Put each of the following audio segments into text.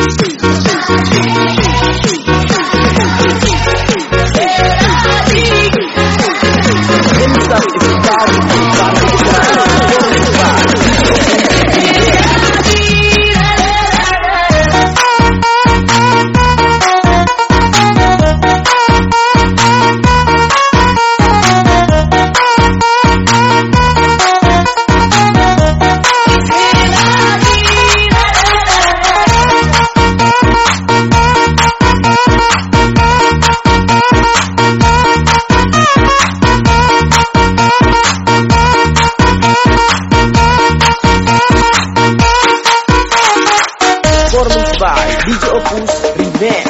Thank you. DJ Opus Remix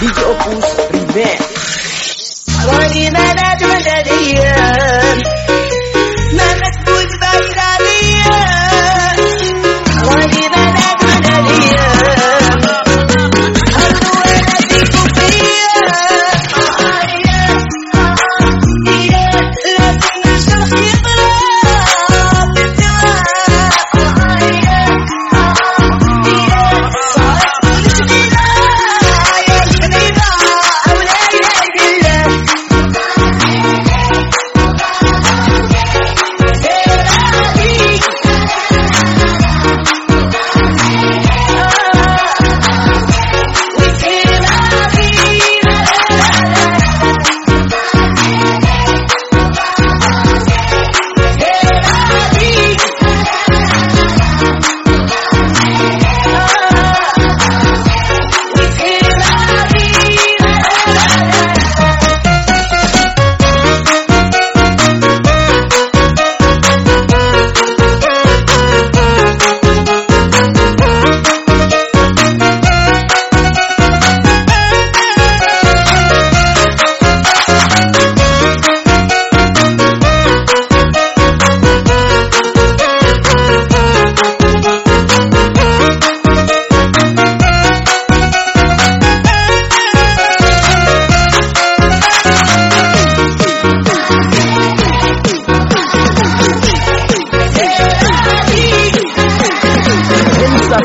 DJ Opus Remix. Lagi nada dua dia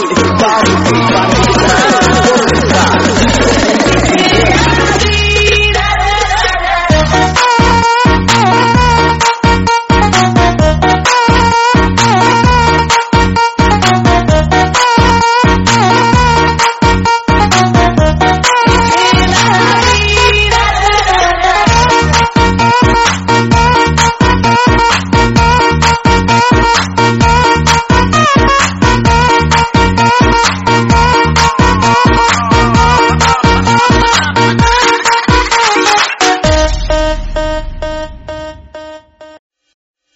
Everybody